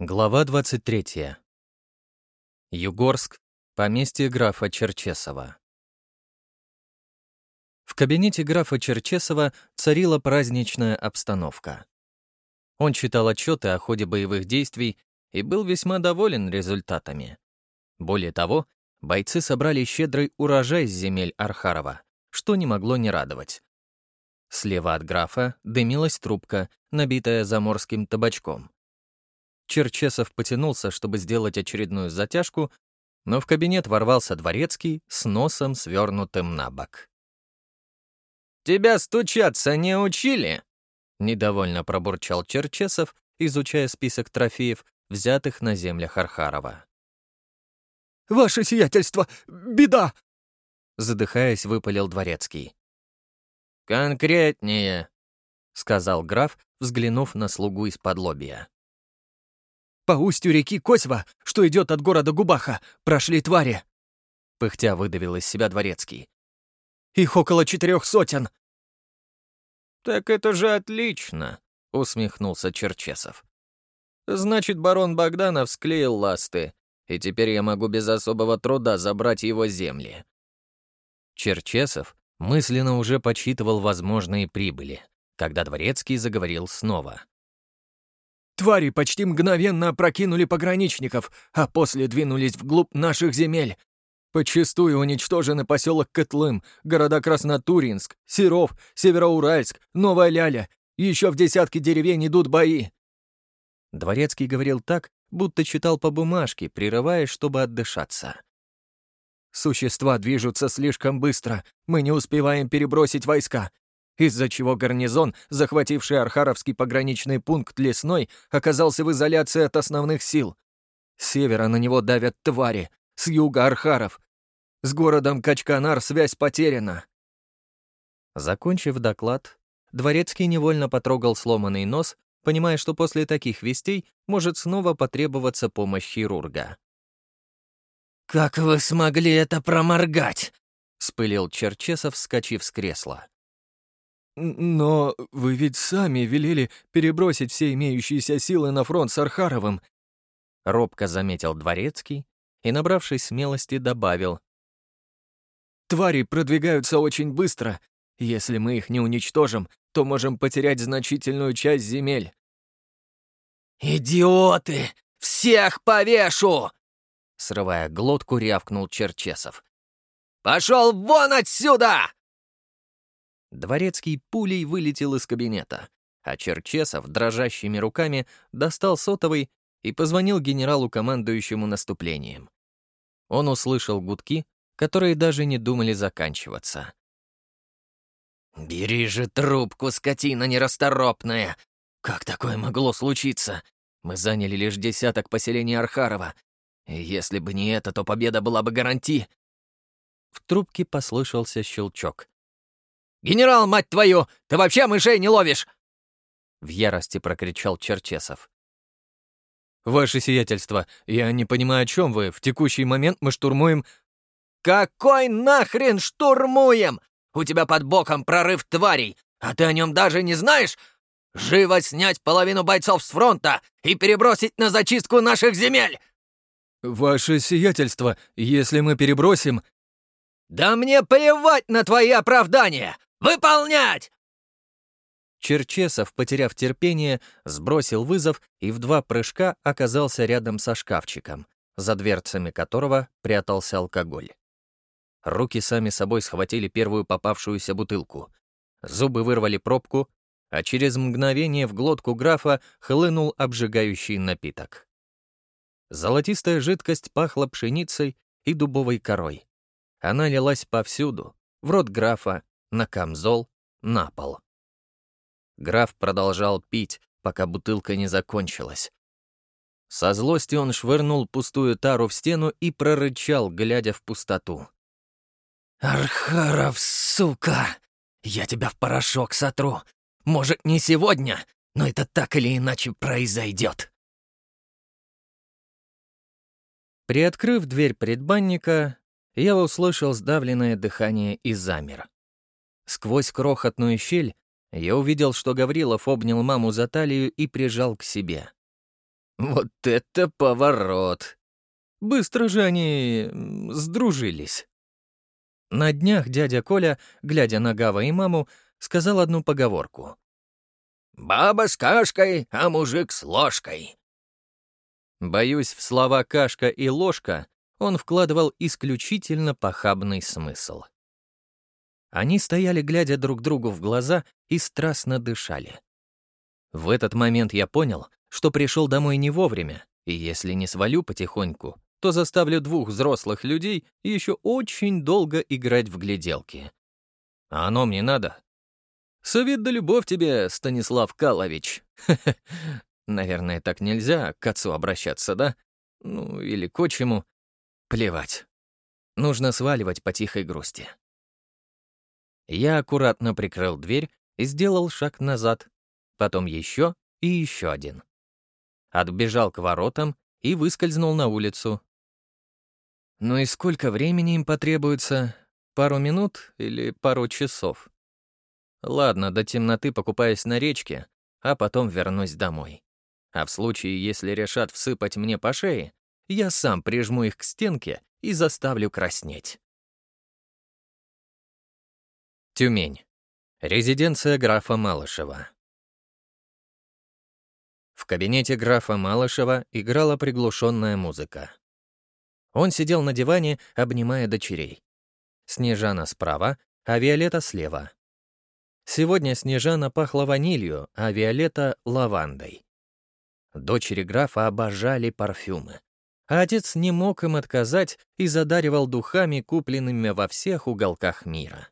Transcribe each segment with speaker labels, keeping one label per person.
Speaker 1: Глава 23. Югорск, поместье графа Черчесова. В кабинете графа Черчесова царила праздничная обстановка. Он читал отчеты о ходе боевых действий и был весьма доволен результатами. Более того, бойцы собрали щедрый урожай с земель Архарова, что не могло не радовать. Слева от графа дымилась трубка, набитая заморским табачком. Черчесов потянулся, чтобы сделать очередную затяжку, но в кабинет ворвался дворецкий с носом свернутым на бок. «Тебя стучаться не учили?» — недовольно пробурчал Черчесов, изучая список трофеев, взятых на землях Архарова.
Speaker 2: «Ваше сиятельство! Беда!»
Speaker 1: Задыхаясь, выпалил дворецкий. «Конкретнее», — сказал граф, взглянув на слугу из-под лобья.
Speaker 2: По устью реки Косьва, что идет от города Губаха, прошли твари.
Speaker 1: Пыхтя выдавил из себя дворецкий.
Speaker 2: Их около четырех сотен.
Speaker 1: Так это же отлично, усмехнулся Черчесов. Значит, барон Богданов склеил ласты, и теперь я могу без особого труда забрать его земли. Черчесов мысленно уже подсчитывал возможные прибыли, когда Дворецкий заговорил снова.
Speaker 2: Твари почти мгновенно опрокинули пограничников, а после двинулись вглубь наших земель. Почастую уничтожены поселок Котлым, города Краснотуринск, Серов, Североуральск, Новая Ляля. Еще в десятке деревень идут бои.
Speaker 1: Дворецкий говорил так, будто читал по бумажке, прерываясь, чтобы отдышаться.
Speaker 2: Существа движутся слишком быстро, мы не успеваем перебросить войска из-за чего гарнизон, захвативший Архаровский пограничный пункт Лесной, оказался в изоляции от основных сил. С севера на него давят твари, с юга — Архаров. С городом Качканар связь потеряна.
Speaker 1: Закончив доклад, Дворецкий невольно потрогал сломанный нос, понимая, что после таких вестей может снова потребоваться помощь хирурга.
Speaker 3: «Как вы смогли это проморгать?»
Speaker 1: — спылил Черчесов, вскочив с кресла.
Speaker 2: «Но вы ведь сами велели перебросить все имеющиеся силы на фронт с Архаровым», —
Speaker 1: робко заметил Дворецкий и, набравшись смелости, добавил.
Speaker 2: «Твари продвигаются очень быстро. Если мы их не уничтожим, то можем потерять значительную часть земель».
Speaker 3: «Идиоты! Всех повешу!»
Speaker 1: Срывая глотку, рявкнул Черчесов.
Speaker 3: «Пошел вон отсюда!»
Speaker 1: Дворецкий пулей вылетел из кабинета, а Черчесов дрожащими руками достал сотовый и позвонил генералу-командующему наступлением. Он услышал гудки, которые даже не думали заканчиваться.
Speaker 3: «Бери же трубку, скотина нерасторопная! Как такое могло случиться? Мы заняли лишь десяток поселений Архарова. Если бы не это, то победа была бы гаранти!»
Speaker 1: В трубке послышался щелчок.
Speaker 3: «Генерал, мать твою, ты вообще мышей не ловишь!»
Speaker 1: В ярости прокричал Черчесов. «Ваше сиятельство, я не понимаю, о чем вы. В текущий момент мы штурмуем...»
Speaker 3: «Какой нахрен штурмуем? У тебя под боком прорыв тварей, а ты о нем даже не знаешь? Живо снять половину бойцов с фронта и перебросить на зачистку наших земель!»
Speaker 2: «Ваше сиятельство, если мы перебросим...»
Speaker 3: «Да мне плевать на твои оправдания! Выполнять!»
Speaker 1: Черчесов, потеряв терпение, сбросил вызов и в два прыжка оказался рядом со шкафчиком, за дверцами которого прятался алкоголь. Руки сами собой схватили первую попавшуюся бутылку. Зубы вырвали пробку, а через мгновение в глотку графа хлынул обжигающий напиток. Золотистая жидкость пахла пшеницей и дубовой корой. Она лилась повсюду, в рот графа, на камзол, на пол. Граф продолжал пить, пока бутылка не закончилась. Со злости он швырнул пустую тару в стену и прорычал, глядя в пустоту.
Speaker 3: «Архаров, сука! Я тебя в порошок сотру! Может, не сегодня, но это так или иначе произойдет!»
Speaker 1: Приоткрыв дверь предбанника, я услышал сдавленное дыхание и замер. Сквозь крохотную щель я увидел, что Гаврилов обнял маму за талию и прижал к себе.
Speaker 2: Вот это поворот! Быстро же они сдружились. На днях дядя Коля, глядя на Гава и маму, сказал одну поговорку.
Speaker 3: «Баба с кашкой, а мужик с ложкой».
Speaker 2: Боюсь, в слова «кашка» и «ложка» он вкладывал исключительно похабный смысл. Они стояли, глядя друг другу в глаза, и страстно дышали. В этот момент я понял, что пришел домой не вовремя, и если не свалю потихоньку, то заставлю двух взрослых людей еще очень долго играть в гляделки. А оно мне надо. Совет да любовь тебе, Станислав Калович. Наверное, так нельзя к отцу обращаться, да? Ну, или к отчиму. Плевать. Нужно сваливать по тихой грусти. Я аккуратно прикрыл дверь и сделал шаг назад, потом еще и еще один. Отбежал к воротам и выскользнул на улицу, ну и сколько времени им потребуется? Пару минут или пару часов? Ладно, до темноты покупаюсь на речке, а потом вернусь домой. А в случае, если решат всыпать мне по шее, я сам прижму их к стенке и заставлю краснеть. Тюмень. Резиденция графа Малышева. В кабинете графа Малышева играла приглушенная музыка. Он сидел на диване, обнимая дочерей. Снежана справа, а Виолетта слева. Сегодня Снежана пахла ванилью, а Виолетта — лавандой. Дочери графа обожали парфюмы. А отец не мог им отказать и задаривал духами, купленными во всех уголках мира.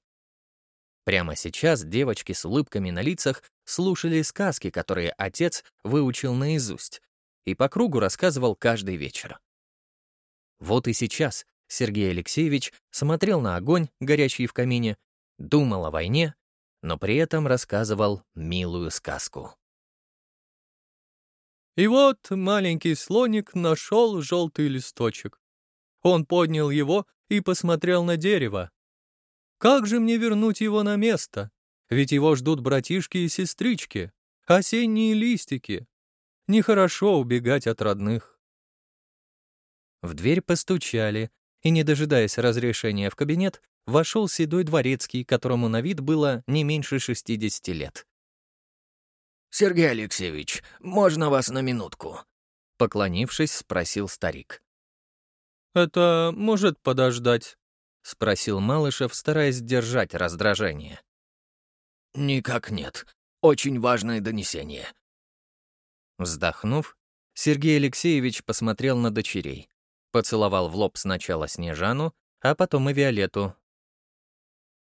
Speaker 2: Прямо сейчас девочки с улыбками на лицах слушали сказки, которые отец выучил наизусть, и по кругу рассказывал каждый вечер. Вот и сейчас Сергей Алексеевич смотрел на огонь, горящий в камине, думал о войне, но при этом рассказывал милую сказку.
Speaker 4: И вот маленький слоник нашел желтый листочек. Он поднял его и посмотрел на дерево. Как же мне вернуть его на место? Ведь его ждут братишки и сестрички, осенние листики. Нехорошо убегать от родных.
Speaker 2: В дверь постучали, и, не дожидаясь разрешения в кабинет, вошел седой дворецкий, которому на вид было не меньше 60 лет.
Speaker 3: «Сергей Алексеевич, можно вас на минутку?»
Speaker 2: Поклонившись, спросил старик.
Speaker 4: «Это может подождать?»
Speaker 2: — спросил Малышев, стараясь сдержать раздражение.
Speaker 3: «Никак нет. Очень важное донесение».
Speaker 2: Вздохнув, Сергей Алексеевич посмотрел на дочерей. Поцеловал в лоб сначала Снежану, а потом и Виолетту.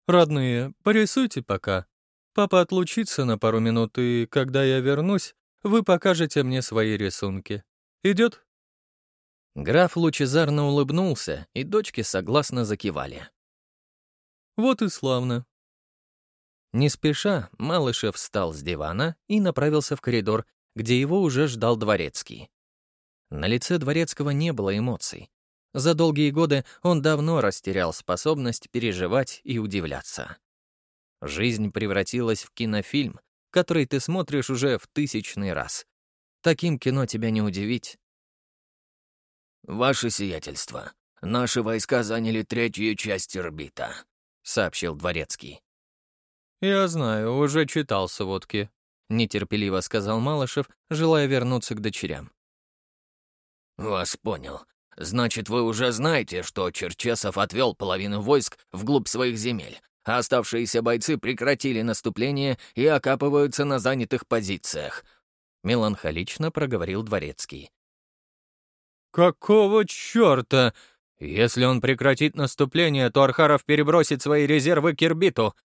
Speaker 4: «Родные, порисуйте пока. Папа отлучится на пару минут, и когда я вернусь, вы покажете мне свои рисунки. Идет?»
Speaker 2: Граф лучезарно улыбнулся, и дочки согласно закивали.
Speaker 4: «Вот и славно».
Speaker 2: Не спеша, Малышев встал с дивана и направился в коридор, где его уже ждал дворецкий. На лице Дворецкого не было эмоций. За долгие годы он давно растерял способность переживать и удивляться. Жизнь превратилась в кинофильм, который ты смотришь уже в тысячный раз. Таким кино тебя не удивить.
Speaker 3: «Ваше сиятельство, наши войска заняли третью часть орбита», — сообщил Дворецкий.
Speaker 4: «Я знаю, уже читал сводки», — нетерпеливо сказал Малышев, желая вернуться к дочерям.
Speaker 3: «Вас понял. Значит, вы уже знаете, что Черчесов отвел половину войск вглубь своих земель, а оставшиеся бойцы прекратили наступление и окапываются на занятых позициях», — меланхолично проговорил Дворецкий.
Speaker 4: «Какого черта? Если он прекратит наступление, то Архаров перебросит свои резервы к Ирбиту.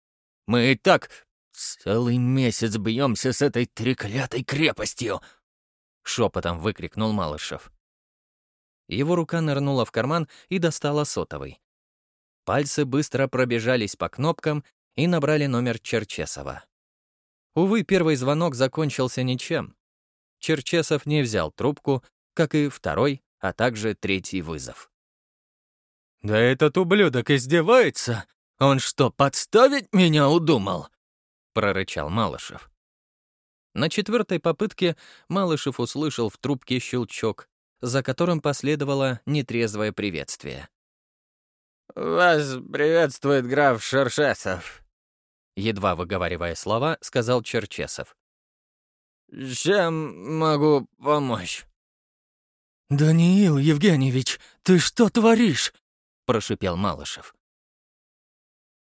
Speaker 4: Мы и так целый месяц бьемся с этой треклятой крепостью!» — шепотом выкрикнул Малышев.
Speaker 2: Его рука нырнула в карман и достала сотовый. Пальцы быстро пробежались по кнопкам и набрали номер Черчесова. Увы, первый звонок закончился ничем. Черчесов не взял трубку, как и второй, а также третий вызов.
Speaker 4: «Да этот ублюдок издевается! Он что, подставить меня удумал?» — прорычал Малышев.
Speaker 1: На четвертой попытке Малышев услышал в трубке щелчок, за которым последовало нетрезвое приветствие.
Speaker 2: «Вас приветствует граф Шершесов», —
Speaker 1: едва выговаривая слова, сказал Черчесов.
Speaker 2: «Чем могу помочь?»
Speaker 4: «Даниил Евгеньевич, ты что творишь?» — прошипел Малышев.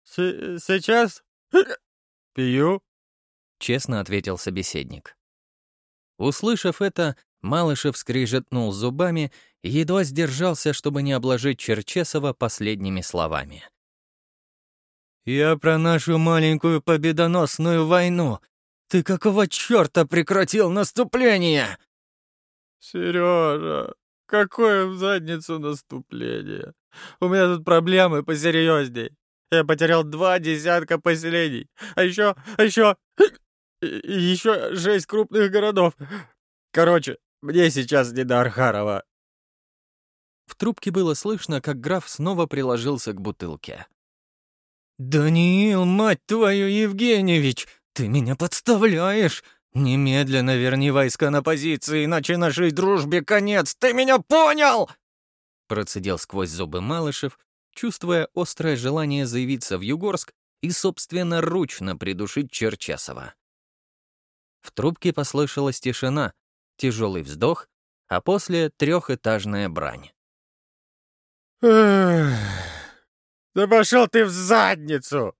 Speaker 2: «Сейчас пью», —
Speaker 1: честно ответил собеседник. Услышав это, Малышев скрижетнул зубами и едва сдержался, чтобы не обложить Черчесова последними словами.
Speaker 4: «Я про нашу маленькую победоносную войну. Ты какого черта прекратил наступление?»
Speaker 2: «Сережа, какое в задницу наступление? У меня тут проблемы посерьезней. Я потерял два десятка поселений, а еще, а еще, еще шесть крупных городов. Короче, мне сейчас не до Архарова».
Speaker 1: В трубке было слышно, как граф снова приложился к бутылке.
Speaker 4: «Даниил, мать твою, Евгеньевич, ты меня подставляешь! Немедленно верни войска на позиции, иначе нашей дружбе конец, ты меня понял?»
Speaker 1: Процедил сквозь зубы Малышев, чувствуя острое желание заявиться в Югорск и собственноручно придушить Черчесова. В трубке послышалась тишина, тяжелый вздох, а после трехэтажная брань.
Speaker 2: «Да пошел ты в задницу!»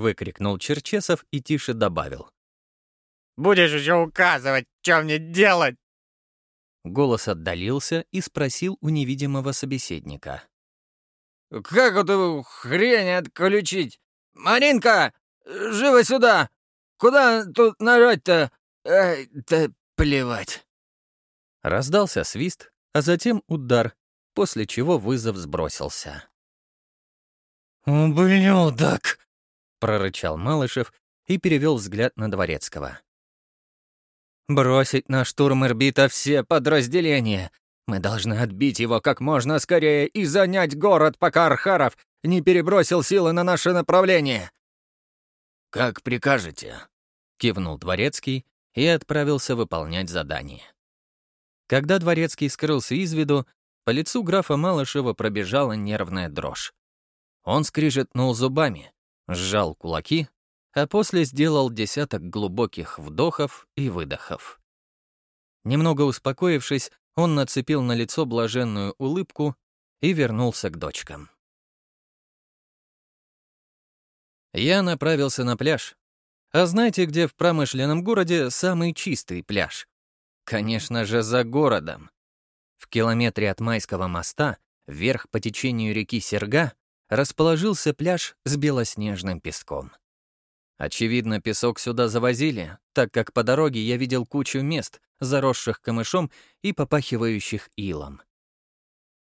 Speaker 1: выкрикнул Черчесов и тише добавил.
Speaker 2: «Будешь еще указывать, что мне делать!»
Speaker 1: Голос отдалился и спросил у невидимого собеседника.
Speaker 2: «Как эту хрень отключить? Маринка, живо сюда! Куда тут нажать-то? Эй, да плевать!»
Speaker 1: Раздался свист, а затем удар, после чего вызов сбросился.
Speaker 4: «Ублюдок!»
Speaker 1: — прорычал Малышев и перевел взгляд на Дворецкого.
Speaker 4: «Бросить на штурм Ирбита все подразделения. Мы должны отбить его как можно скорее и занять город, пока Архаров не перебросил силы на наше направление».
Speaker 2: «Как прикажете», —
Speaker 1: кивнул Дворецкий и отправился выполнять задание. Когда Дворецкий скрылся из виду, по лицу графа Малышева пробежала нервная дрожь. Он скрижетнул зубами, сжал кулаки, а после сделал десяток глубоких вдохов и выдохов. Немного успокоившись, он нацепил на лицо блаженную улыбку и вернулся к дочкам. Я направился на пляж. А знаете, где в промышленном городе самый чистый пляж? Конечно же, за городом. В километре от Майского моста, вверх по течению реки Серга, расположился пляж с белоснежным песком. Очевидно, песок сюда завозили, так как по дороге я видел кучу мест, заросших камышом и попахивающих илом.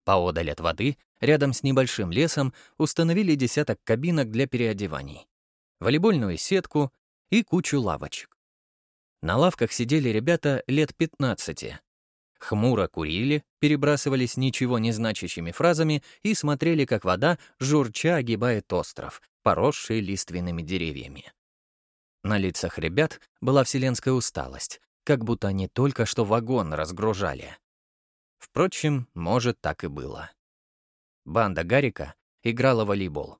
Speaker 1: Поодаль от воды, рядом с небольшим лесом, установили десяток кабинок для переодеваний, волейбольную сетку и кучу лавочек. На лавках сидели ребята лет 15, хмуро курили, перебрасывались ничего не значащими фразами и смотрели, как вода, журча огибает остров, поросший лиственными деревьями. На лицах ребят была вселенская усталость, как будто они только что вагон разгружали. Впрочем, может, так и было. Банда Гарика играла в волейбол.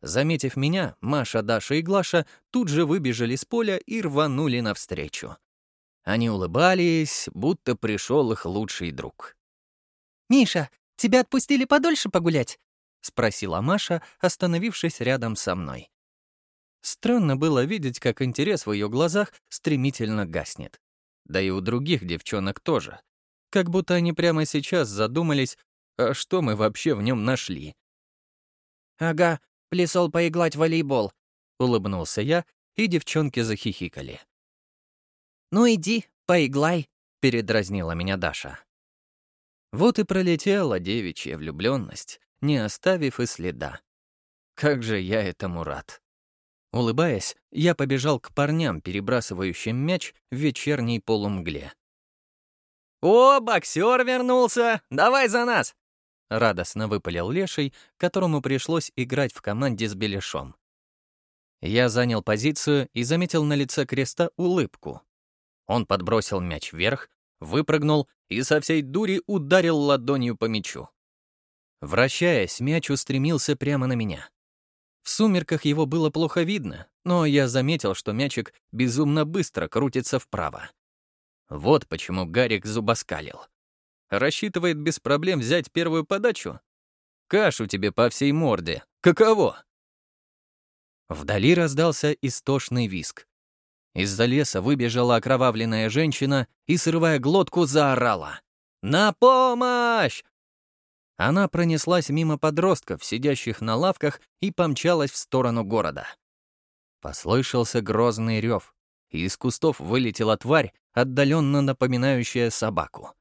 Speaker 1: Заметив меня, Маша, Даша и Глаша тут же выбежали с поля и рванули навстречу. Они улыбались, будто пришел их лучший друг.
Speaker 5: «Миша, тебя отпустили подольше погулять?»
Speaker 1: — спросила Маша, остановившись рядом со мной. Странно было видеть, как интерес в ее глазах стремительно гаснет. Да и у других девчонок тоже. Как будто они прямо сейчас задумались, а что мы вообще в нем нашли.
Speaker 5: «Ага, плясал поиглать волейбол», —
Speaker 1: улыбнулся я, и девчонки захихикали.
Speaker 5: «Ну иди, поиглай», —
Speaker 1: передразнила меня Даша. Вот и пролетела девичья влюбленность, не оставив и следа. Как же я этому рад. Улыбаясь, я побежал к парням, перебрасывающим мяч в вечерней полумгле.
Speaker 3: «О, боксер вернулся! Давай за нас!»
Speaker 1: Радостно выпалил Леший, которому пришлось играть в команде с Беляшом. Я занял позицию и заметил на лице креста улыбку, Он подбросил мяч вверх, выпрыгнул и со всей дури ударил ладонью по мячу. Вращаясь, мяч устремился прямо на меня. В сумерках его было плохо видно, но я заметил, что мячик безумно быстро крутится вправо. Вот почему Гарик зубоскалил. Рассчитывает без проблем взять первую подачу? Кашу тебе по всей морде. Каково? Вдали раздался истошный виск. Из-за леса выбежала окровавленная женщина и, срывая глотку, заорала. «На помощь! Она пронеслась мимо подростков, сидящих на лавках, и помчалась в сторону города. Послышался грозный рев, и из кустов вылетела тварь, отдаленно напоминающая собаку.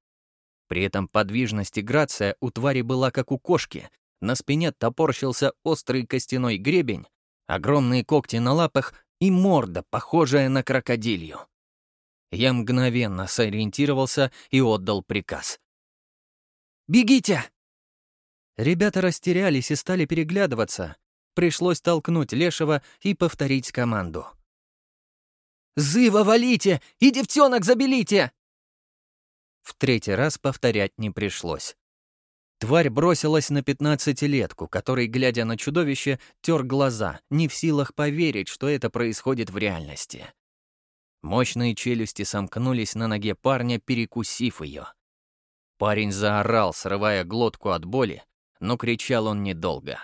Speaker 1: При этом подвижность и грация у твари была как у кошки, на спине топорщился острый костяной гребень, огромные когти на лапах и морда, похожая на крокодилью. Я мгновенно сориентировался и отдал приказ. «Бегите!» Ребята растерялись и стали переглядываться. Пришлось толкнуть Лешего и повторить команду. «Зыва валите! И девчонок забелите!» В третий раз повторять не пришлось. Тварь бросилась на пятнадцатилетку, который, глядя на чудовище, тер глаза, не в силах поверить, что это происходит в реальности. Мощные челюсти сомкнулись на ноге парня, перекусив ее. Парень заорал, срывая глотку от боли, но кричал он недолго.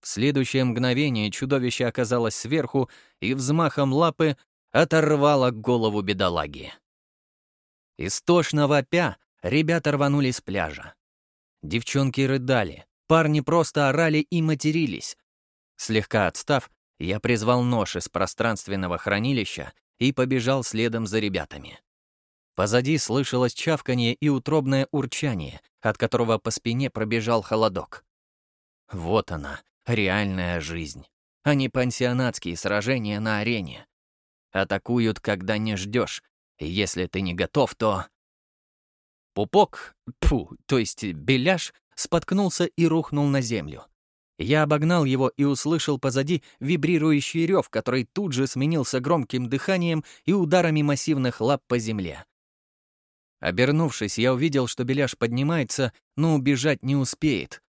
Speaker 1: В следующее мгновение чудовище оказалось сверху и взмахом лапы оторвало голову бедолаги. Истошно вопя, ребята рванули с пляжа. Девчонки рыдали, парни просто орали и матерились. Слегка отстав, я призвал нож из пространственного хранилища и побежал следом за ребятами. Позади слышалось чавканье и утробное урчание, от которого по спине пробежал холодок. Вот она, реальная жизнь, а не пансионатские сражения на арене. Атакуют, когда не ждешь, и если ты не готов, то... Пупок, фу, то есть беляш, споткнулся и рухнул на землю. Я обогнал его и услышал позади вибрирующий рев, который тут же сменился громким дыханием и ударами массивных лап по земле. Обернувшись, я увидел, что Беляш поднимается, но убежать не успеет.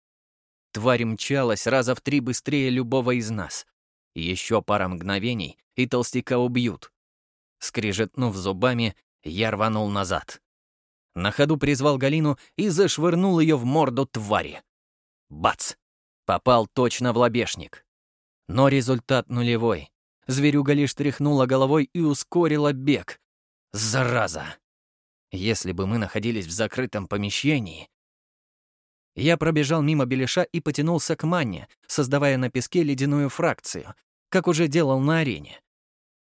Speaker 1: Тварь мчалась раза в три быстрее любого из нас. Еще пара мгновений, и толстяка убьют. Скрежетнув зубами, я рванул назад. На ходу призвал Галину и зашвырнул ее в морду твари. Бац! Попал точно в лобешник. Но результат нулевой. Зверюга лишь тряхнула головой и ускорила бег. Зараза! Если бы мы находились в закрытом помещении... Я пробежал мимо Белиша и потянулся к Манне, создавая на песке ледяную фракцию, как уже делал на арене.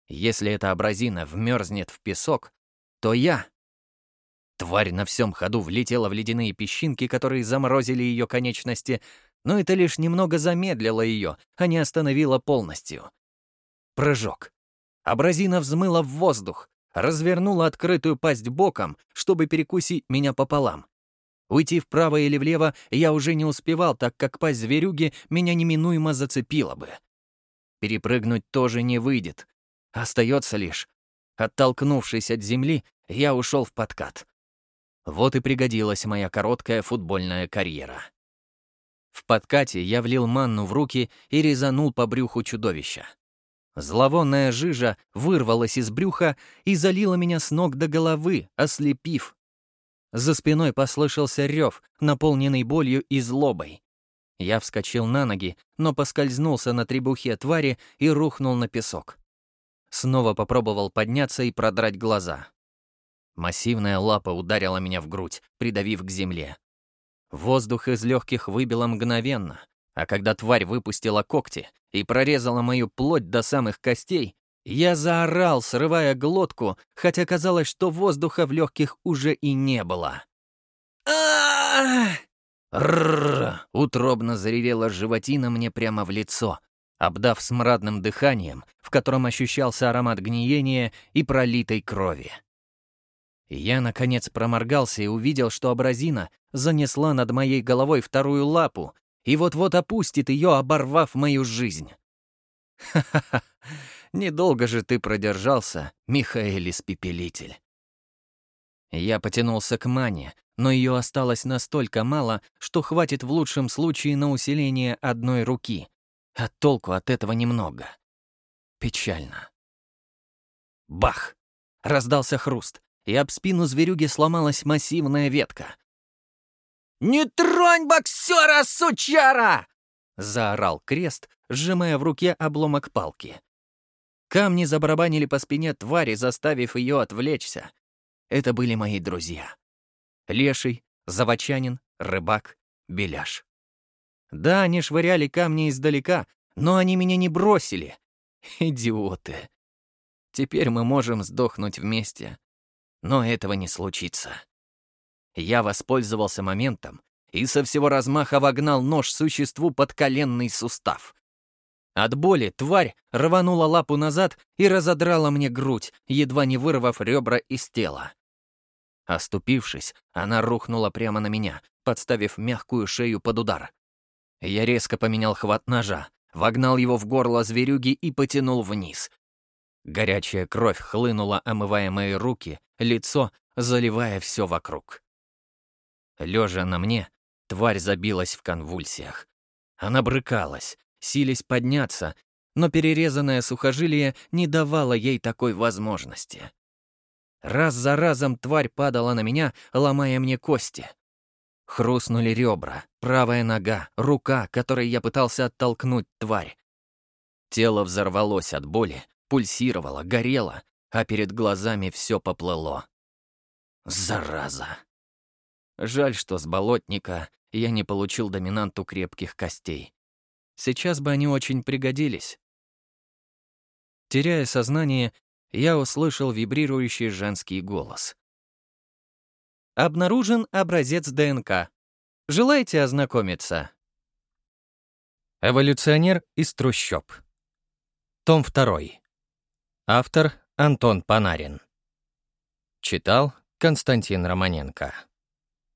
Speaker 1: Если эта абразина вмерзнет в песок, то я... Тварь на всем ходу влетела в ледяные песчинки, которые заморозили ее конечности, но это лишь немного замедлило ее, а не остановило полностью. Прыжок. Абразина взмыла в воздух, развернула открытую пасть боком, чтобы перекусить меня пополам. Уйти вправо или влево я уже не успевал, так как пасть зверюги меня неминуемо зацепила бы. Перепрыгнуть тоже не выйдет. Остается лишь. Оттолкнувшись от земли, я ушел в подкат. Вот и пригодилась моя короткая футбольная карьера. В подкате я влил манну в руки и резанул по брюху чудовища. Зловонная жижа вырвалась из брюха и залила меня с ног до головы, ослепив. За спиной послышался рев, наполненный болью и злобой. Я вскочил на ноги, но поскользнулся на требухе твари и рухнул на песок. Снова попробовал подняться и продрать глаза. Массивная лапа ударила меня в грудь, придавив к земле. Воздух из легких выбило мгновенно, а когда тварь выпустила когти и прорезала мою плоть до самых костей, я заорал, срывая глотку, хотя казалось, что воздуха в легких уже и не было. Утробно заревела животина мне прямо в лицо, обдав смрадным дыханием, в котором ощущался аромат гниения и пролитой крови. Я, наконец, проморгался и увидел, что абразина занесла над моей головой вторую лапу и вот-вот опустит ее, оборвав мою жизнь. Ха-ха-ха, Недолго же ты продержался, Михаил Испепелитель. Я потянулся к мане, но ее осталось настолько мало, что хватит в лучшем случае на усиление одной руки. А толку от этого немного. Печально. Бах! Раздался хруст, и об спину зверюги сломалась массивная ветка.
Speaker 3: «Не тронь боксера, сучара!»
Speaker 1: — заорал крест, сжимая в руке обломок палки. Камни забарабанили по спине твари, заставив ее отвлечься. Это были мои друзья. Леший, Заводчанин, Рыбак, Беляш. Да, они швыряли камни издалека, но они меня не бросили. Идиоты. Теперь мы можем сдохнуть вместе. Но этого не случится. Я воспользовался моментом и со всего размаха вогнал нож существу под коленный сустав. От боли тварь рванула лапу назад и разодрала мне грудь, едва не вырвав ребра из тела. Оступившись, она рухнула прямо на меня, подставив мягкую шею под удар. Я резко поменял хват ножа, вогнал его в горло зверюги и потянул вниз. Горячая кровь хлынула, омывая мои руки, лицо, заливая все вокруг. Лежа на мне, тварь забилась в конвульсиях. Она брыкалась, сились подняться, но перерезанное сухожилие не давало ей такой возможности. Раз за разом тварь падала на меня, ломая мне кости. Хрустнули ребра, правая нога, рука, которой я пытался оттолкнуть тварь. Тело взорвалось от боли, пульсировало, горело, а перед глазами все поплыло. Зараза! Жаль, что с болотника я не получил доминанту крепких костей. Сейчас бы они очень пригодились. Теряя сознание, я услышал вибрирующий женский голос. Обнаружен образец ДНК. Желаете ознакомиться? Эволюционер из трущоб. Том 2. Автор Антон Панарин. Читал Константин Романенко.